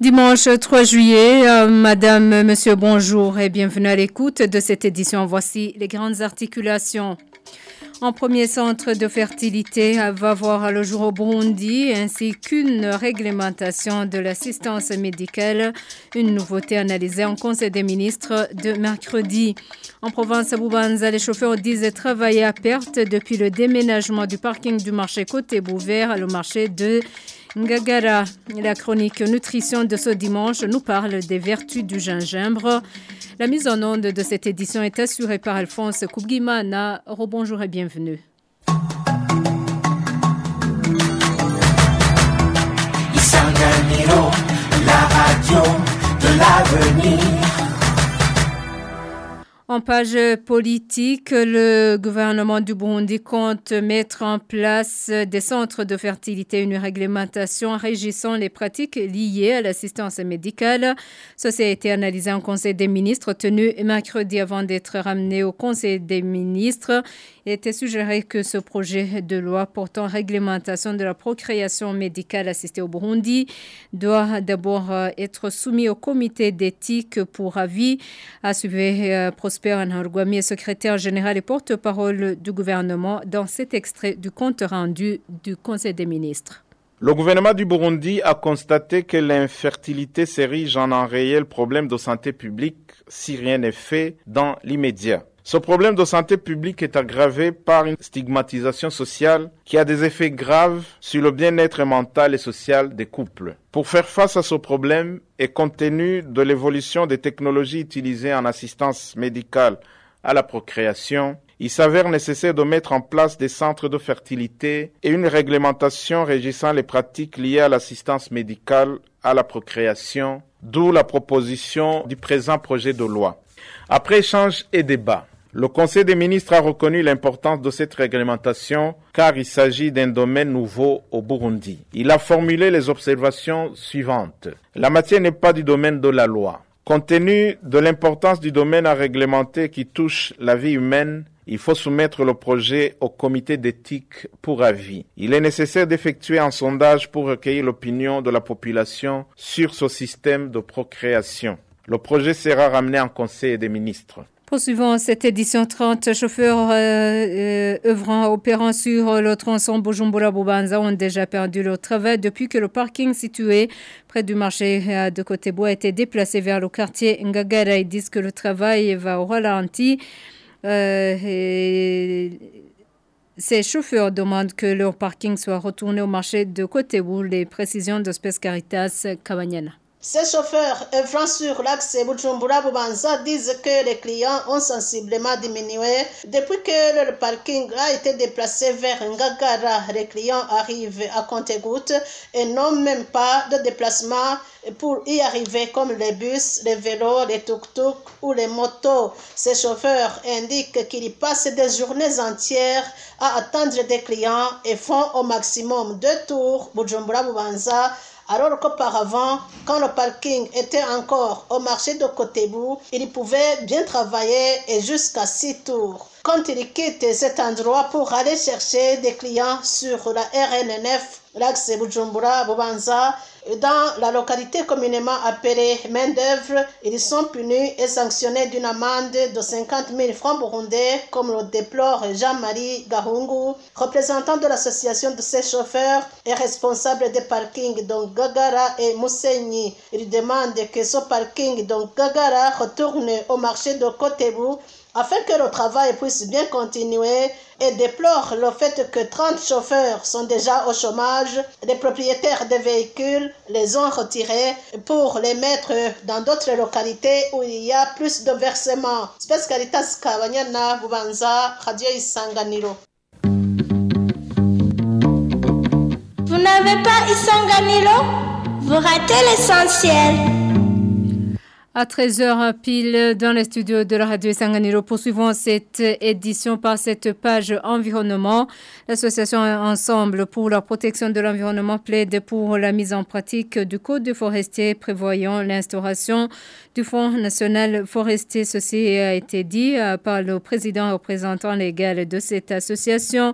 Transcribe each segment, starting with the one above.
Dimanche 3 juillet, euh, Madame, Monsieur, bonjour et bienvenue à l'écoute de cette édition. Voici les grandes articulations. Un premier centre de fertilité va voir le jour au Burundi ainsi qu'une réglementation de l'assistance médicale, une nouveauté analysée en Conseil des ministres de mercredi. En province Boubanza, les chauffeurs disent travailler à perte depuis le déménagement du parking du marché côté Bouvert le marché de Ngagara. La chronique nutrition de ce dimanche nous parle des vertus du gingembre. La mise en onde de cette édition est assurée par Alphonse Koubguimana. Rebonjour et bienvenue. la radio de l'avenir. En page politique, le gouvernement du Burundi compte mettre en place des centres de fertilité, une réglementation régissant les pratiques liées à l'assistance médicale. Ceci a été analysé en Conseil des ministres tenu mercredi avant d'être ramené au Conseil des ministres. Il était suggéré que ce projet de loi portant réglementation de la procréation médicale assistée au Burundi doit d'abord être soumis au comité d'éthique pour avis, a suivi euh, Prosper Anhargouami, secrétaire général et porte-parole du gouvernement dans cet extrait du compte rendu du Conseil des ministres. Le gouvernement du Burundi a constaté que l'infertilité s'érige en un réel problème de santé publique si rien n'est fait dans l'immédiat. Ce problème de santé publique est aggravé par une stigmatisation sociale qui a des effets graves sur le bien-être mental et social des couples. Pour faire face à ce problème et compte tenu de l'évolution des technologies utilisées en assistance médicale à la procréation, il s'avère nécessaire de mettre en place des centres de fertilité et une réglementation régissant les pratiques liées à l'assistance médicale à la procréation, d'où la proposition du présent projet de loi. Après échange et débat, le Conseil des ministres a reconnu l'importance de cette réglementation car il s'agit d'un domaine nouveau au Burundi. Il a formulé les observations suivantes. La matière n'est pas du domaine de la loi. Compte tenu de l'importance du domaine à réglementer qui touche la vie humaine, il faut soumettre le projet au comité d'éthique pour avis. Il est nécessaire d'effectuer un sondage pour recueillir l'opinion de la population sur ce système de procréation. Le projet sera ramené en Conseil des ministres. Poursuivant cette édition 30, chauffeurs euh, euh, œuvrant opérant sur le tronçon Bujumbura-Bubanza ont déjà perdu leur travail depuis que le parking situé près du marché euh, de Côté-Bois a été déplacé vers le quartier Ngagara. Ils disent que le travail va au ralenti. ces chauffeurs demandent que leur parking soit retourné au marché de Côté-Bois. Les précisions de Spes Caritas. Ces chauffeurs œuvrant sur l'axe Bujumbura-Bubanza disent que les clients ont sensiblement diminué depuis que le parking a été déplacé vers Ngagara. Les clients arrivent à compte-gouttes et n'ont même pas de déplacement pour y arriver comme les bus, les vélos, les tuk-tuk ou les motos. Ces chauffeurs indiquent qu'ils passent des journées entières à attendre des clients et font au maximum deux tours Bujumbura-Bubanza alors qu'auparavant, quand le parking était encore au marché de Kotebou, il pouvait bien travailler et jusqu'à six tours. Quand il quitte cet endroit pour aller chercher des clients sur la RNNF, l'axe Bujumbura, Bobanza, dans la localité communément appelée main-d'œuvre, ils sont punis et sanctionnés d'une amende de 50 000 francs burundais, comme le déplore Jean-Marie Gahungu, représentant de l'association de ces chauffeurs et responsable des parkings dont Gagara et Mousseini. Il demande que ce parking dont Gagara retourne au marché de Kotebou afin que le travail puisse bien continuer et déplore le fait que 30 chauffeurs sont déjà au chômage. Les propriétaires des véhicules les ont retirés pour les mettre dans d'autres localités où il y a plus de versements. Vous n'avez pas Isanganiro? Vous ratez l'essentiel. À 13h pile dans les studios de la radio Sanganiro, poursuivons cette édition par cette page environnement. L'association Ensemble pour la protection de l'environnement plaide pour la mise en pratique du code forestier prévoyant l'instauration du Fonds national forestier. Ceci a été dit euh, par le président représentant légal de cette association.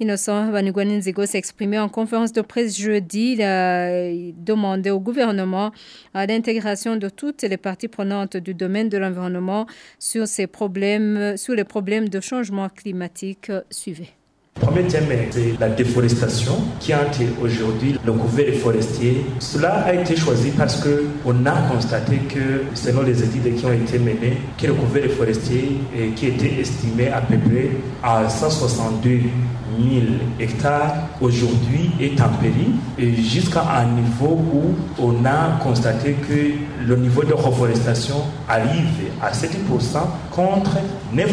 Innocent Banigwaninzigo s'est exprimé en conférence de presse jeudi. Il a demandé au gouvernement l'intégration de toutes les parties prenantes du domaine de l'environnement sur ces problèmes, sur les problèmes de changement climatique. Suivez. Le premier thème, c'est la déforestation qui été aujourd'hui le couvert forestier. Cela a été choisi parce qu'on a constaté que, selon les études qui ont été menées, que le couvert forestier qui était estimé à peu près à 162 000 hectares aujourd'hui est en péril jusqu'à un niveau où on a constaté que le niveau de reforestation arrive à 7% contre 9%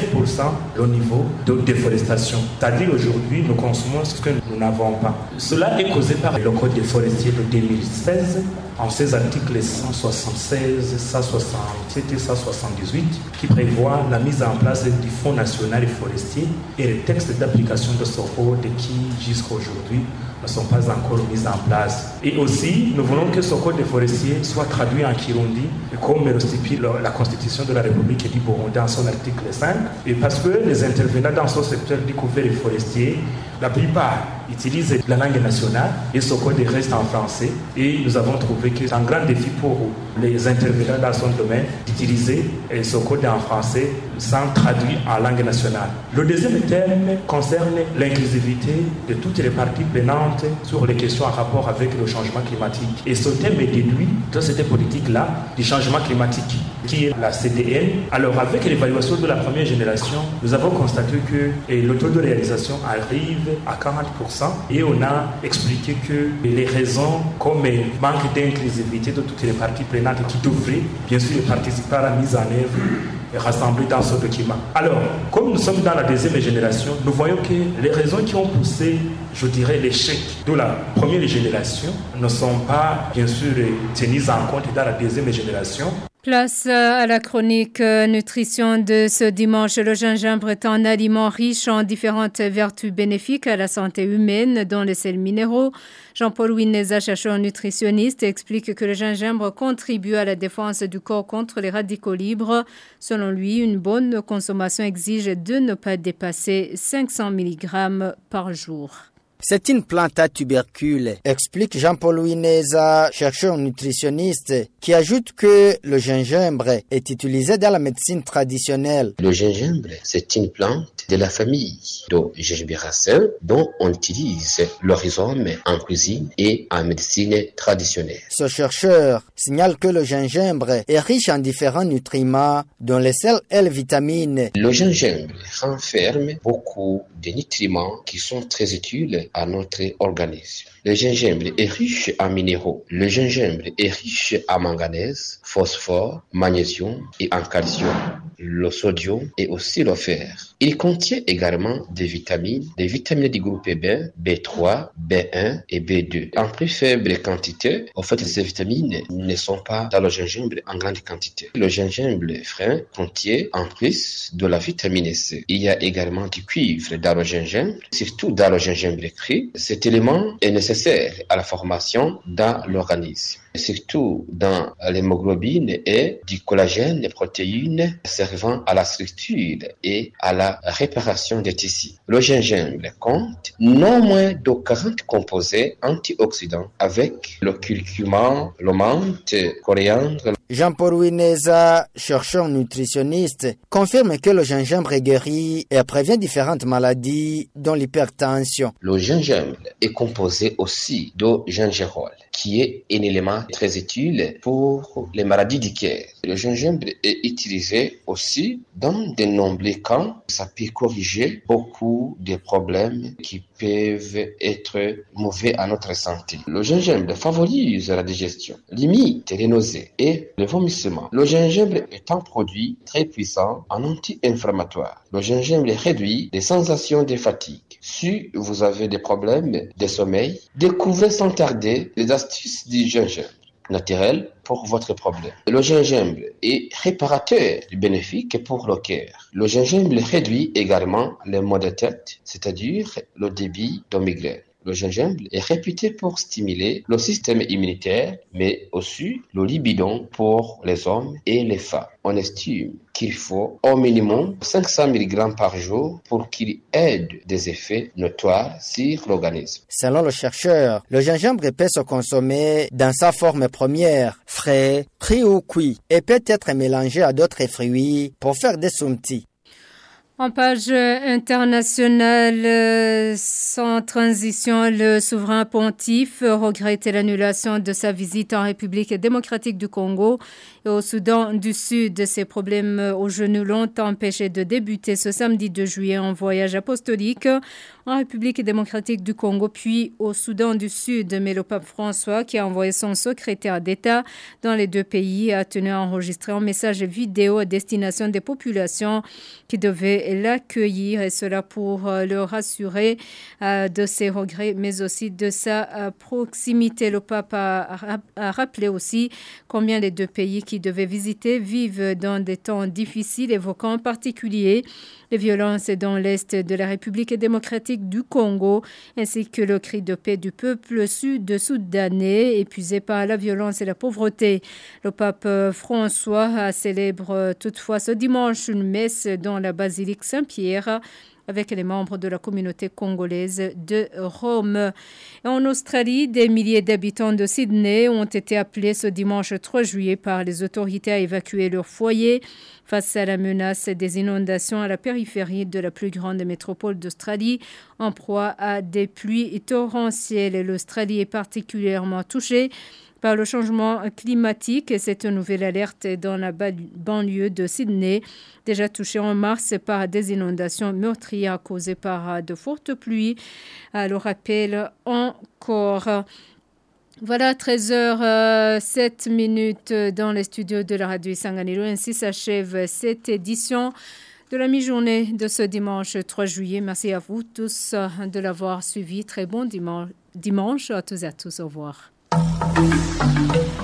le niveau de déforestation. C'est-à-dire aujourd'hui, nous consommons ce que nous n'avons pas. Cela est causé par le Code des forestiers de 2016 en ses articles 176, 167 et 178 qui prévoient la mise en place du Fonds national forestier et les textes d'application de ce code qui, jusqu'à aujourd'hui, ne sont pas encore mis en place. Et aussi, nous voulons que ce code des forestiers soit traduit en Kirundi, comme le stipule la Constitution de la République du Burundi dans son article 5, et parce que les intervenants dans ce secteur du couvert forestier, la plupart utilisent la langue nationale et ce code reste en français. Et nous avons trouvé que c'est un grand défi pour les intervenants dans son domaine d'utiliser ce code en français sans traduire en langue nationale. Le deuxième thème concerne l'inclusivité de toutes les parties prenantes sur les questions en rapport avec le changement climatique. Et ce thème est déduit de cette politique-là du changement climatique, qui est la CDN. Alors, avec l'évaluation de la première génération, nous avons constaté que le taux de réalisation arrive à 40% et on a expliqué que les raisons comme manque d'inclusivité de toutes les parties prenantes qui devraient bien sûr participer à la mise en œuvre et rassembler dans ce document. Alors, comme nous sommes dans la deuxième génération, nous voyons que les raisons qui ont poussé, je dirais, l'échec de la première génération ne sont pas, bien sûr, tenues en compte dans la deuxième génération. Place à la chronique nutrition de ce dimanche. Le gingembre est un aliment riche en différentes vertus bénéfiques à la santé humaine, dont les sels minéraux. Jean-Paul Wineza, chercheur nutritionniste, explique que le gingembre contribue à la défense du corps contre les radicaux libres. Selon lui, une bonne consommation exige de ne pas dépasser 500 mg par jour. C'est une plante à tubercules, explique Jean-Paul Wineza, chercheur nutritionniste, qui ajoute que le gingembre est utilisé dans la médecine traditionnelle. Le gingembre, c'est une plante de la famille de Gingiberaceae dont on utilise le rhizome en cuisine et en médecine traditionnelle. Ce chercheur signale que le gingembre est riche en différents nutriments, dont les sels et les vitamines. Le gingembre renferme beaucoup de nutriments qui sont très utiles à notre organisme. Le gingembre est riche en minéraux. Le gingembre est riche en manganèse, phosphore, magnésium et en calcium, le sodium et aussi le fer. Il contient également des vitamines, des vitamines du groupe B, B3, B1 et B2. En plus faible quantité, en fait, ces vitamines ne sont pas dans le gingembre en grande quantité. Le gingembre frais contient en plus de la vitamine C. Il y a également du cuivre dans le gingembre, surtout dans le gingembre cru. Cet élément est nécessaire à la formation dans l'organisme, surtout dans l'hémoglobine et du collagène, les protéines servant à la structure et à la réparation des tissus. Le gingembre compte non moins de 40 composés antioxydants avec le curcuma, le menthe, coriandre. Jean-Paul Wineza, chercheur nutritionniste, confirme que le gingembre guérit et prévient différentes maladies, dont l'hypertension. Le gingembre est composé aussi de gingerol, qui est un élément très utile pour les maladies du cœur. Le gingembre est utilisé aussi dans de nombreux cas. Ça peut corriger beaucoup de problèmes qui peuvent être mauvais à notre santé. Le gingembre favorise la digestion, limite les nausées et le vomissement. Le gingembre est un produit très puissant en anti-inflammatoire. Le gingembre réduit les sensations de fatigue. Si vous avez des problèmes de sommeil, découvrez sans tarder les astuces du gingembre naturel pour votre problème. Le gingembre est réparateur bénéfique pour le cœur. Le gingembre réduit également les maux de tête, c'est-à-dire le débit de. Le gingembre est réputé pour stimuler le système immunitaire, mais aussi le libidon pour les hommes et les femmes. On estime qu'il faut au minimum 500 mg par jour pour qu'il ait des effets notoires sur l'organisme. Selon le chercheur, le gingembre peut se consommer dans sa forme première, frais, pris ou cuit, et peut être mélangé à d'autres fruits pour faire des smoothies. En page internationale, euh, sans transition, le souverain pontife regrette l'annulation de sa visite en République démocratique du Congo et au Soudan du Sud. Ces problèmes au genou l'ont empêché de débuter ce samedi 2 juillet en voyage apostolique en République démocratique du Congo, puis au Soudan du Sud. Mais le pape François, qui a envoyé son secrétaire d'État dans les deux pays, a tenu à enregistrer un message vidéo à destination des populations qui devaient l'accueillir, et cela pour euh, le rassurer euh, de ses regrets, mais aussi de sa euh, proximité. Le pape a, a rappelé aussi combien les deux pays qui devaient visiter vivent dans des temps difficiles, évoquant en particulier les violences dans l'Est de la République démocratique du Congo, ainsi que le cri de paix du peuple sud-soudanais, épuisé par la violence et la pauvreté. Le pape François célèbre toutefois ce dimanche une messe dans la basilique Saint-Pierre avec les membres de la communauté congolaise de Rome. En Australie, des milliers d'habitants de Sydney ont été appelés ce dimanche 3 juillet par les autorités à évacuer leurs foyers face à la menace des inondations à la périphérie de la plus grande métropole d'Australie, en proie à des pluies torrentielles. L'Australie est particulièrement touchée par le changement climatique. Cette nouvelle alerte dans la banlieue de Sydney, déjà touchée en mars par des inondations meurtrières causées par de fortes pluies. Le rappel encore. Voilà, 13h07 minutes dans les studios de la radio Sanganilo. Ainsi s'achève cette édition de la mi-journée de ce dimanche 3 juillet. Merci à vous tous de l'avoir suivi. Très bon dimanche, dimanche à tous et à tous. Au revoir. Thank you.